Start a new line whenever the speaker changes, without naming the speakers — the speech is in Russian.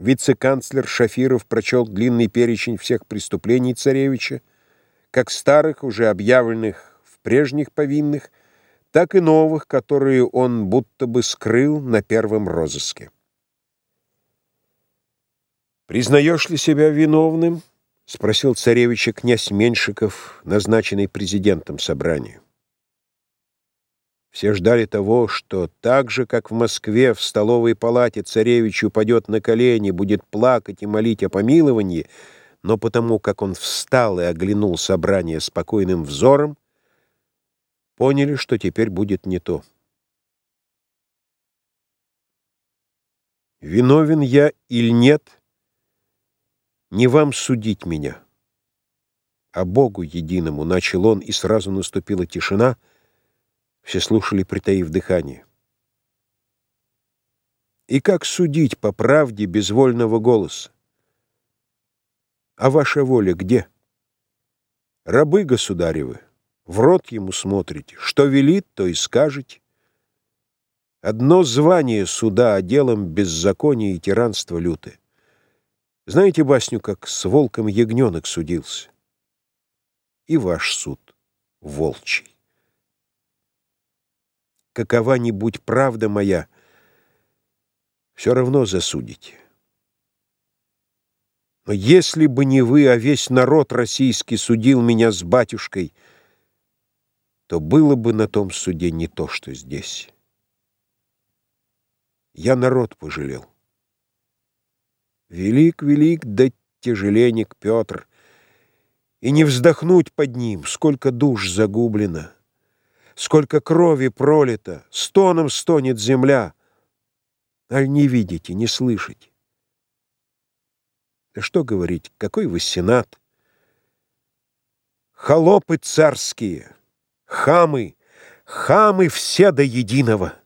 Вице-канцлер Шафиров прочел длинный перечень всех преступлений царевича, как старых, уже объявленных в прежних повинных, так и новых, которые он будто бы скрыл на первом розыске. «Признаешь ли себя виновным?» — спросил царевича князь Меньшиков, назначенный президентом собрания. Все ждали того, что так же, как в Москве в столовой палате царевич упадет на колени, будет плакать и молить о помиловании, но потому, как он встал и оглянул собрание спокойным взором, поняли, что теперь будет не то. Виновен я или нет, не вам судить меня, а Богу единому, начал он, и сразу наступила тишина — все слушали, притаив дыхание. И как судить по правде безвольного голоса? А ваша воля где? Рабы государевы, в рот ему смотрите, что велит, то и скажете. Одно звание суда, а делом беззакония и тиранства люты. Знаете басню, как с волком ягненок судился? И ваш суд волчий какова-нибудь правда моя, все равно засудите. Но если бы не вы, а весь народ российский судил меня с батюшкой, то было бы на том суде не то, что здесь. Я народ пожалел. Велик, велик, да тяжеленек Петр, и не вздохнуть под ним, сколько душ загублено. Сколько крови пролито, стоном стонет земля. Аль не видите, не слышите? Да что говорить, какой вы сенат? Холопы царские, хамы, хамы все до единого.